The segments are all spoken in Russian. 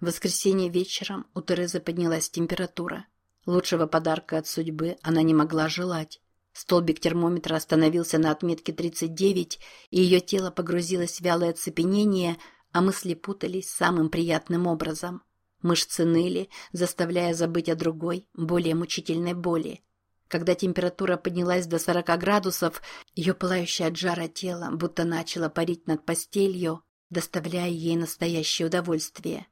В воскресенье вечером у Терезы поднялась температура. Лучшего подарка от судьбы она не могла желать. Столбик термометра остановился на отметке 39, и ее тело погрузилось в вялое оцепенение, а мысли путались самым приятным образом. Мышцы ныли, заставляя забыть о другой, более мучительной боли. Когда температура поднялась до 40 градусов, ее пылающее от жара тело будто начало парить над постелью, доставляя ей настоящее удовольствие.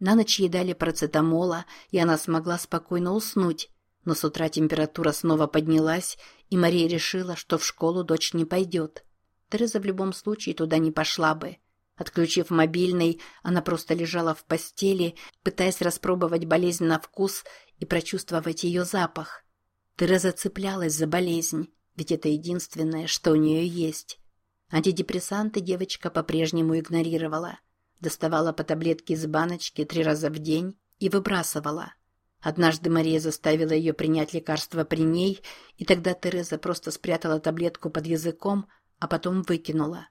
На ночь ей дали процетамола, и она смогла спокойно уснуть, но с утра температура снова поднялась, и Мария решила, что в школу дочь не пойдет. Тереза в любом случае туда не пошла бы. Отключив мобильный, она просто лежала в постели, пытаясь распробовать болезнь на вкус и прочувствовать ее запах. Тереза цеплялась за болезнь, ведь это единственное, что у нее есть. Антидепрессанты девочка по-прежнему игнорировала. Доставала по таблетке из баночки три раза в день и выбрасывала. Однажды Мария заставила ее принять лекарство при ней, и тогда Тереза просто спрятала таблетку под языком, а потом выкинула.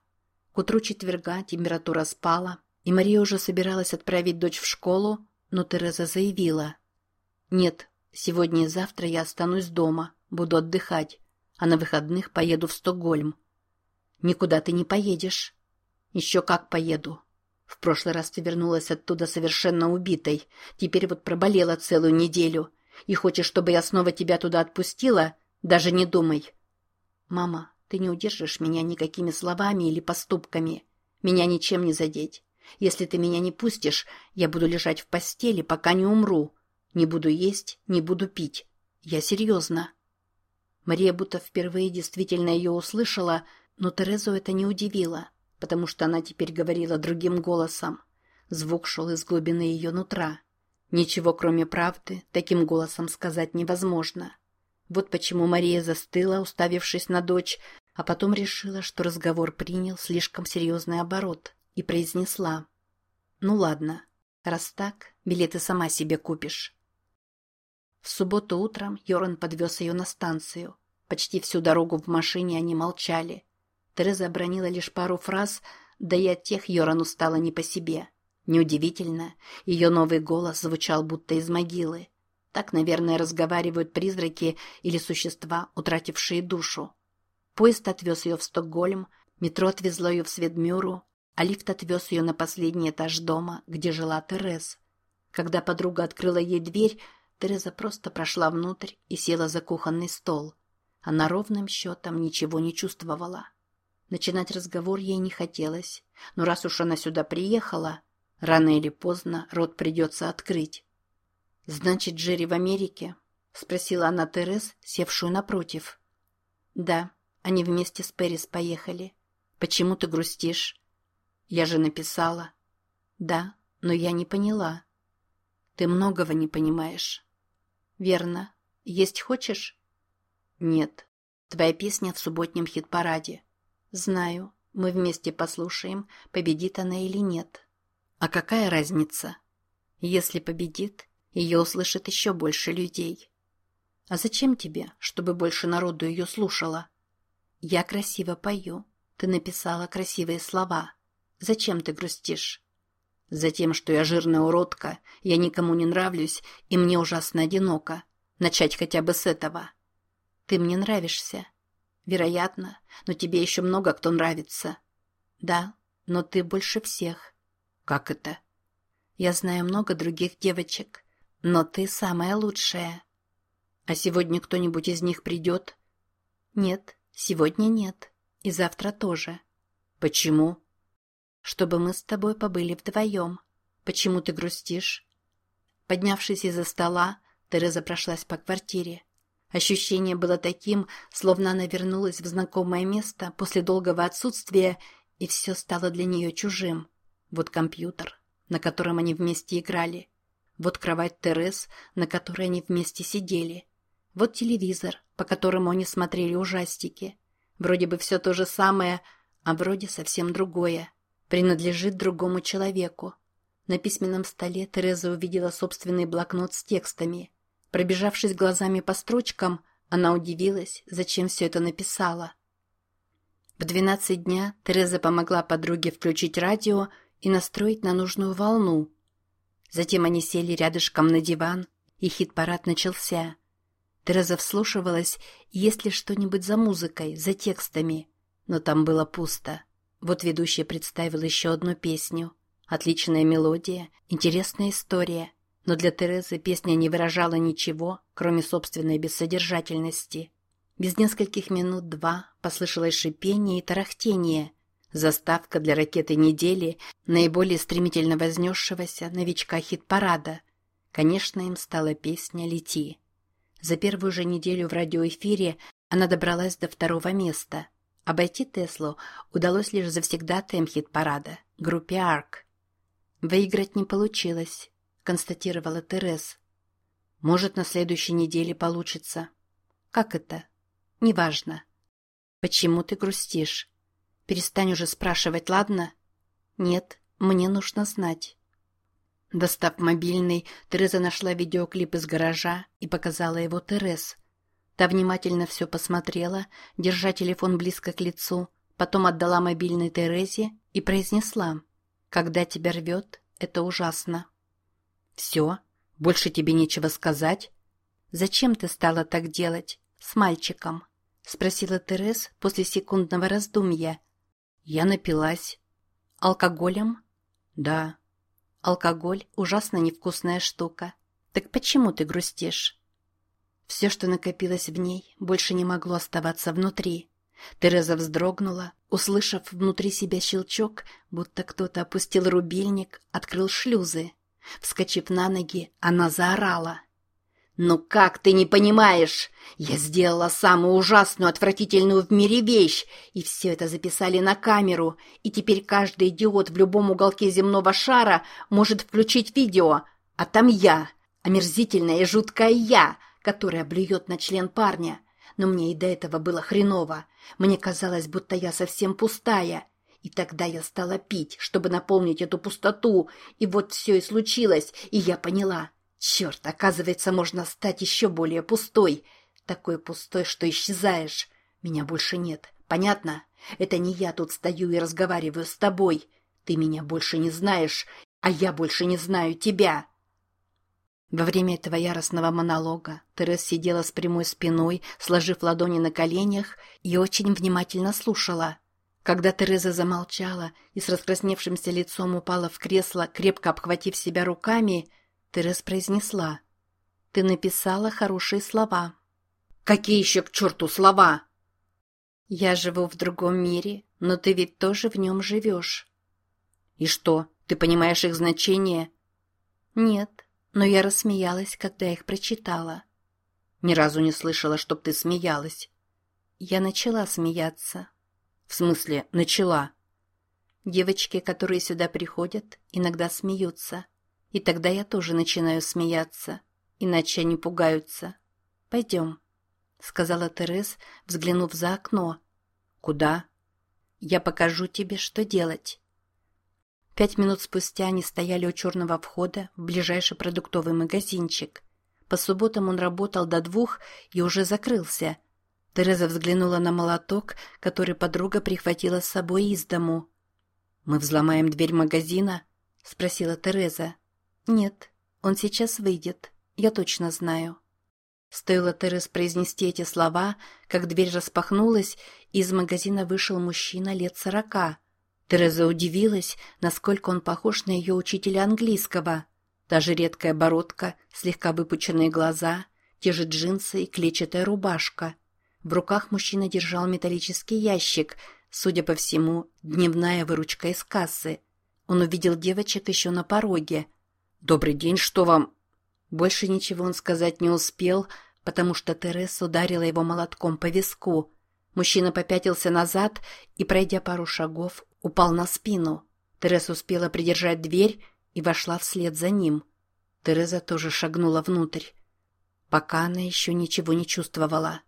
К утру четверга температура спала, и Мария уже собиралась отправить дочь в школу, но Тереза заявила. «Нет, сегодня и завтра я останусь дома, буду отдыхать, а на выходных поеду в Стокгольм». «Никуда ты не поедешь». «Еще как поеду. В прошлый раз ты вернулась оттуда совершенно убитой. Теперь вот проболела целую неделю. И хочешь, чтобы я снова тебя туда отпустила? Даже не думай. Мама, ты не удержишь меня никакими словами или поступками. Меня ничем не задеть. Если ты меня не пустишь, я буду лежать в постели, пока не умру. Не буду есть, не буду пить. Я серьезно. Мария будто впервые действительно ее услышала, но Терезу это не удивило потому что она теперь говорила другим голосом. Звук шел из глубины ее нутра. Ничего, кроме правды, таким голосом сказать невозможно. Вот почему Мария застыла, уставившись на дочь, а потом решила, что разговор принял слишком серьезный оборот, и произнесла. «Ну ладно, раз так, билеты сама себе купишь». В субботу утром Йоран подвез ее на станцию. Почти всю дорогу в машине они молчали. Тереза обронила лишь пару фраз, да и от тех Йорану стало не по себе. Неудивительно, ее новый голос звучал будто из могилы. Так, наверное, разговаривают призраки или существа, утратившие душу. Поезд отвез ее в Стокгольм, метро отвезло ее в Сведмюру, а лифт отвез ее на последний этаж дома, где жила Терез. Когда подруга открыла ей дверь, Тереза просто прошла внутрь и села за кухонный стол. Она ровным счетом ничего не чувствовала. Начинать разговор ей не хотелось, но раз уж она сюда приехала, рано или поздно рот придется открыть. «Значит, Джерри в Америке?» — спросила она Терес, севшую напротив. «Да, они вместе с Перрис поехали. Почему ты грустишь?» «Я же написала». «Да, но я не поняла». «Ты многого не понимаешь». «Верно. Есть хочешь?» «Нет. Твоя песня в субботнем хит-параде. Знаю. Мы вместе послушаем, победит она или нет. А какая разница? Если победит, ее услышит еще больше людей. А зачем тебе, чтобы больше народу ее слушало? Я красиво пою. Ты написала красивые слова. Зачем ты грустишь? Затем, что я жирная уродка, я никому не нравлюсь, и мне ужасно одиноко. Начать хотя бы с этого. Ты мне нравишься. Вероятно, но тебе еще много кто нравится. Да, но ты больше всех. Как это? Я знаю много других девочек, но ты самая лучшая. А сегодня кто-нибудь из них придет? Нет, сегодня нет. И завтра тоже. Почему? Чтобы мы с тобой побыли вдвоем. Почему ты грустишь? Поднявшись из-за стола, Тереза прошлась по квартире. Ощущение было таким, словно она вернулась в знакомое место после долгого отсутствия, и все стало для нее чужим. Вот компьютер, на котором они вместе играли. Вот кровать Терес, на которой они вместе сидели. Вот телевизор, по которому они смотрели ужастики. Вроде бы все то же самое, а вроде совсем другое. Принадлежит другому человеку. На письменном столе Тереза увидела собственный блокнот с текстами – Пробежавшись глазами по строчкам, она удивилась, зачем все это написала. В двенадцать дня Тереза помогла подруге включить радио и настроить на нужную волну. Затем они сели рядышком на диван, и хит-парад начался. Тереза вслушивалась, есть ли что-нибудь за музыкой, за текстами. Но там было пусто. Вот ведущий представил еще одну песню. Отличная мелодия, интересная история. Но для Терезы песня не выражала ничего, кроме собственной бессодержательности. Без нескольких минут два послышалось шипение и тарахтение. Заставка для ракеты недели, наиболее стремительно вознесшегося новичка хит-парада. Конечно, им стала песня «Лети». За первую же неделю в радиоэфире она добралась до второго места. Обойти Теслу удалось лишь завсегдатаем хит-парада, группе «Арк». Выиграть не получилось констатировала Терез. Может, на следующей неделе получится. Как это? Неважно. Почему ты грустишь? Перестань уже спрашивать, ладно? Нет, мне нужно знать. Достав мобильный, Тереза нашла видеоклип из гаража и показала его Терез. Та внимательно все посмотрела, держа телефон близко к лицу, потом отдала мобильный Терезе и произнесла «Когда тебя рвет, это ужасно». «Все? Больше тебе нечего сказать?» «Зачем ты стала так делать? С мальчиком?» — спросила Терез после секундного раздумья. «Я напилась». «Алкоголем?» «Да». «Алкоголь — ужасно невкусная штука. Так почему ты грустишь?» Все, что накопилось в ней, больше не могло оставаться внутри. Тереза вздрогнула, услышав внутри себя щелчок, будто кто-то опустил рубильник, открыл шлюзы. Вскочив на ноги, она заорала. «Ну как ты не понимаешь? Я сделала самую ужасную, отвратительную в мире вещь, и все это записали на камеру, и теперь каждый идиот в любом уголке земного шара может включить видео, а там я, омерзительная и жуткая я, которая блюет на член парня. Но мне и до этого было хреново. Мне казалось, будто я совсем пустая, и тогда я стала пить, чтобы наполнить эту пустоту, и вот все и случилось, и я поняла. Черт, оказывается, можно стать еще более пустой. Такой пустой, что исчезаешь. Меня больше нет. Понятно? Это не я тут стою и разговариваю с тобой. Ты меня больше не знаешь, а я больше не знаю тебя. Во время этого яростного монолога Терес сидела с прямой спиной, сложив ладони на коленях, и очень внимательно слушала. Когда Тереза замолчала и с раскрасневшимся лицом упала в кресло, крепко обхватив себя руками, Тереза произнесла. «Ты написала хорошие слова». «Какие еще к черту слова?» «Я живу в другом мире, но ты ведь тоже в нем живешь». «И что, ты понимаешь их значение?» «Нет, но я рассмеялась, когда их прочитала». «Ни разу не слышала, чтоб ты смеялась». Я начала смеяться. В смысле, начала. Девочки, которые сюда приходят, иногда смеются. И тогда я тоже начинаю смеяться. Иначе они пугаются. Пойдем, сказала Терез, взглянув за окно. Куда? Я покажу тебе, что делать. Пять минут спустя они стояли у черного входа в ближайший продуктовый магазинчик. По субботам он работал до двух и уже закрылся – Тереза взглянула на молоток, который подруга прихватила с собой из дому. «Мы взломаем дверь магазина?» — спросила Тереза. «Нет, он сейчас выйдет, я точно знаю». Стоило Терез произнести эти слова, как дверь распахнулась, и из магазина вышел мужчина лет сорока. Тереза удивилась, насколько он похож на ее учителя английского. Даже редкая бородка, слегка выпученные глаза, те же джинсы и клетчатая рубашка — в руках мужчина держал металлический ящик, судя по всему, дневная выручка из кассы. Он увидел девочек еще на пороге. «Добрый день, что вам?» Больше ничего он сказать не успел, потому что Терес ударила его молотком по виску. Мужчина попятился назад и, пройдя пару шагов, упал на спину. Терес успела придержать дверь и вошла вслед за ним. Тереза тоже шагнула внутрь. Пока она еще ничего не чувствовала.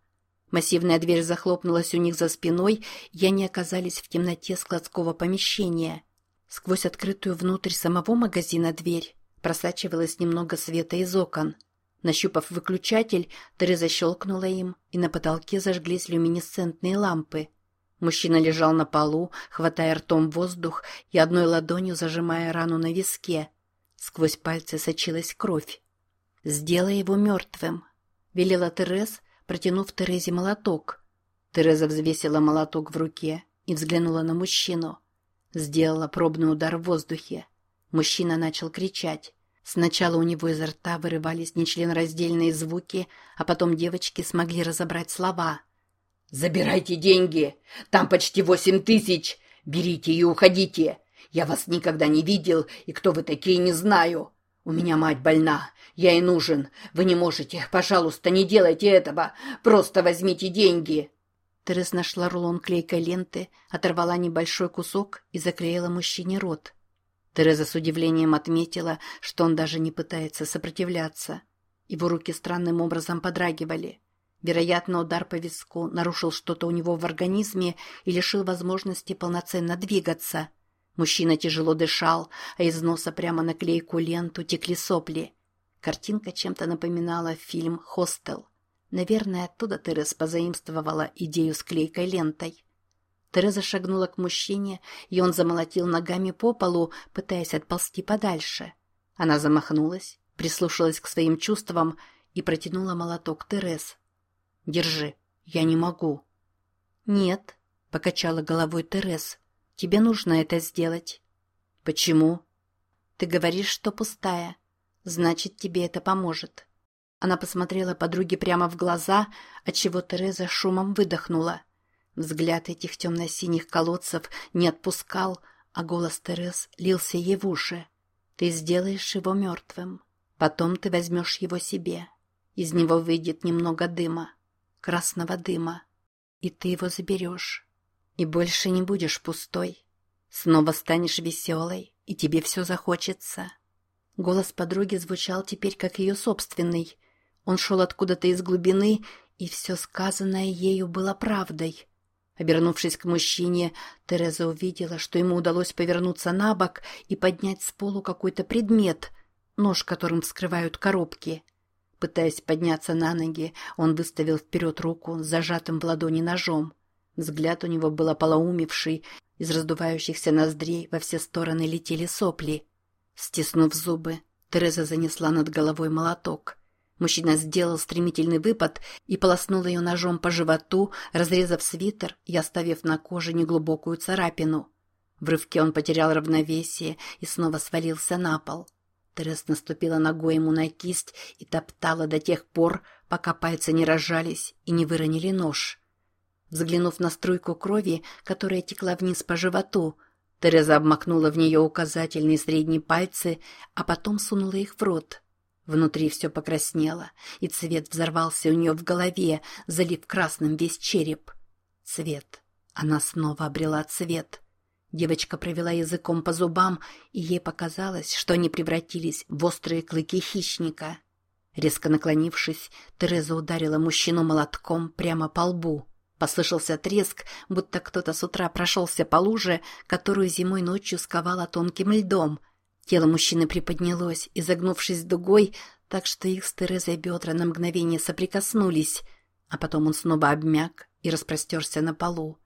Массивная дверь захлопнулась у них за спиной, и они оказались в темноте складского помещения. Сквозь открытую внутрь самого магазина дверь просачивалось немного света из окон. Нащупав выключатель, Тереза щелкнула им, и на потолке зажглись люминесцентные лампы. Мужчина лежал на полу, хватая ртом воздух и одной ладонью зажимая рану на виске. Сквозь пальцы сочилась кровь. «Сделай его мертвым», — велела Терез, протянув Терезе молоток. Тереза взвесила молоток в руке и взглянула на мужчину. Сделала пробный удар в воздухе. Мужчина начал кричать. Сначала у него изо рта вырывались нечленораздельные звуки, а потом девочки смогли разобрать слова. «Забирайте деньги! Там почти восемь тысяч! Берите и уходите! Я вас никогда не видел, и кто вы такие, не знаю! У меня мать больна, я и нужен! Вы не можете, пожалуйста, не делайте этого! Просто возьмите деньги!» Терес нашла рулон клейкой ленты, оторвала небольшой кусок и заклеила мужчине рот. Тереза с удивлением отметила, что он даже не пытается сопротивляться. Его руки странным образом подрагивали. Вероятно, удар по виску нарушил что-то у него в организме и лишил возможности полноценно двигаться. Мужчина тяжело дышал, а из носа прямо на клейкую ленту текли сопли. Картинка чем-то напоминала фильм «Хостел». Наверное, оттуда Тереза позаимствовала идею с клейкой лентой. Тереза шагнула к мужчине, и он замолотил ногами по полу, пытаясь отползти подальше. Она замахнулась, прислушалась к своим чувствам и протянула молоток Терез. Держи, я не могу. Нет, покачала головой Терес. Тебе нужно это сделать. Почему? Ты говоришь, что пустая. Значит, тебе это поможет. Она посмотрела подруге прямо в глаза, отчего Тереза шумом выдохнула. Взгляд этих темно-синих колодцев не отпускал, а голос Терез лился ей в уши. Ты сделаешь его мертвым. Потом ты возьмешь его себе. Из него выйдет немного дыма красного дыма, и ты его заберешь. И больше не будешь пустой. Снова станешь веселой, и тебе все захочется. Голос подруги звучал теперь как ее собственный. Он шел откуда-то из глубины, и все сказанное ею было правдой. Обернувшись к мужчине, Тереза увидела, что ему удалось повернуться на бок и поднять с полу какой-то предмет, нож, которым вскрывают коробки — Пытаясь подняться на ноги, он выставил вперед руку с зажатым в ладони ножом. Взгляд у него был ополоумевший, из раздувающихся ноздрей во все стороны летели сопли. Стиснув зубы, Тереза занесла над головой молоток. Мужчина сделал стремительный выпад и полоснул ее ножом по животу, разрезав свитер и оставив на коже неглубокую царапину. В рывке он потерял равновесие и снова свалился на пол. Терес наступила ногой ему на кисть и топтала до тех пор, пока пальцы не разжались и не выронили нож. Взглянув на струйку крови, которая текла вниз по животу, Тереза обмакнула в нее указательные и средние пальцы, а потом сунула их в рот. Внутри все покраснело, и цвет взорвался у нее в голове, залив красным весь череп. Цвет. Она снова обрела цвет. Девочка провела языком по зубам, и ей показалось, что они превратились в острые клыки хищника. Резко наклонившись, Тереза ударила мужчину молотком прямо по лбу. Послышался треск, будто кто-то с утра прошелся по луже, которую зимой ночью сковала тонким льдом. Тело мужчины приподнялось, изогнувшись дугой, так что их с Терезой бедра на мгновение соприкоснулись, а потом он снова обмяк и распростерся на полу.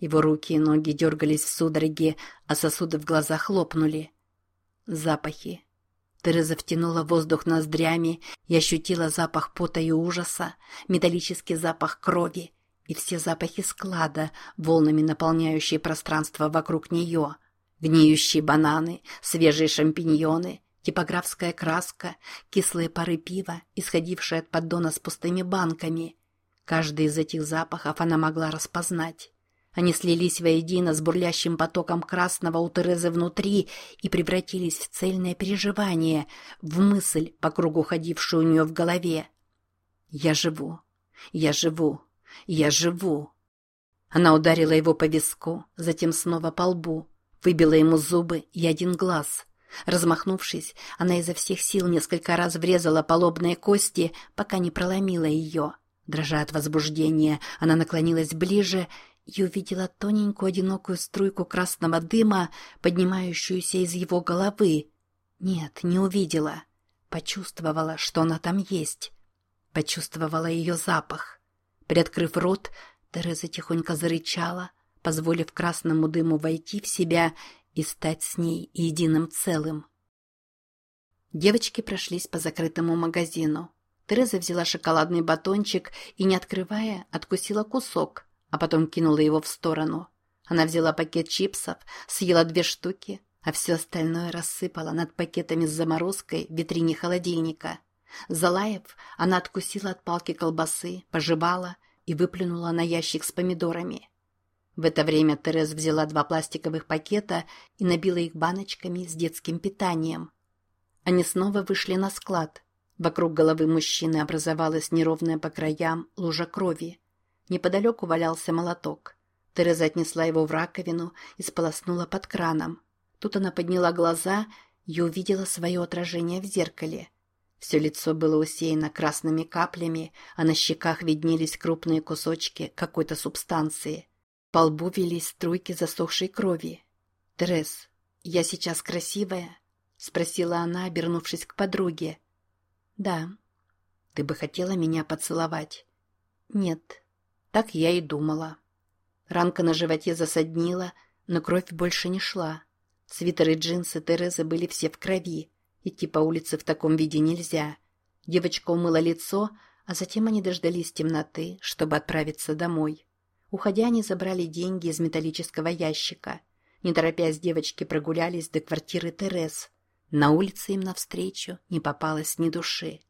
Его руки и ноги дергались в судороге, а сосуды в глазах лопнули. Запахи. Тереза втянула воздух ноздрями и ощутила запах пота и ужаса, металлический запах крови и все запахи склада, волнами наполняющие пространство вокруг нее. Гниющие бананы, свежие шампиньоны, типографская краска, кислые пары пива, исходившие от поддона с пустыми банками. Каждый из этих запахов она могла распознать. Они слились воедино с бурлящим потоком красного у Терезы внутри и превратились в цельное переживание, в мысль, по кругу ходившую у нее в голове. «Я живу, я живу, я живу». Она ударила его по виску, затем снова по лбу, выбила ему зубы и один глаз. Размахнувшись, она изо всех сил несколько раз врезала по лобной кости, пока не проломила ее. Дрожа от возбуждения, она наклонилась ближе и увидела тоненькую одинокую струйку красного дыма, поднимающуюся из его головы. Нет, не увидела. Почувствовала, что она там есть. Почувствовала ее запах. Приоткрыв рот, Тереза тихонько зарычала, позволив красному дыму войти в себя и стать с ней единым целым. Девочки прошлись по закрытому магазину. Тереза взяла шоколадный батончик и, не открывая, откусила кусок, а потом кинула его в сторону. Она взяла пакет чипсов, съела две штуки, а все остальное рассыпала над пакетами с заморозкой в витрине холодильника. Залаев, она откусила от палки колбасы, пожевала и выплюнула на ящик с помидорами. В это время Терез взяла два пластиковых пакета и набила их баночками с детским питанием. Они снова вышли на склад. Вокруг головы мужчины образовалась неровная по краям лужа крови. Неподалеку валялся молоток. Тереза отнесла его в раковину и сполоснула под краном. Тут она подняла глаза и увидела свое отражение в зеркале. Все лицо было усеяно красными каплями, а на щеках виднелись крупные кусочки какой-то субстанции. По лбу велись струйки засохшей крови. «Терез, я сейчас красивая?» — спросила она, обернувшись к подруге. «Да». «Ты бы хотела меня поцеловать?» «Нет». Так я и думала. Ранка на животе засаднила, но кровь больше не шла. Свитер и джинсы Терезы были все в крови. Идти по улице в таком виде нельзя. Девочка умыла лицо, а затем они дождались темноты, чтобы отправиться домой. Уходя, они забрали деньги из металлического ящика. Не торопясь, девочки прогулялись до квартиры Терез. На улице им навстречу не попалось ни души.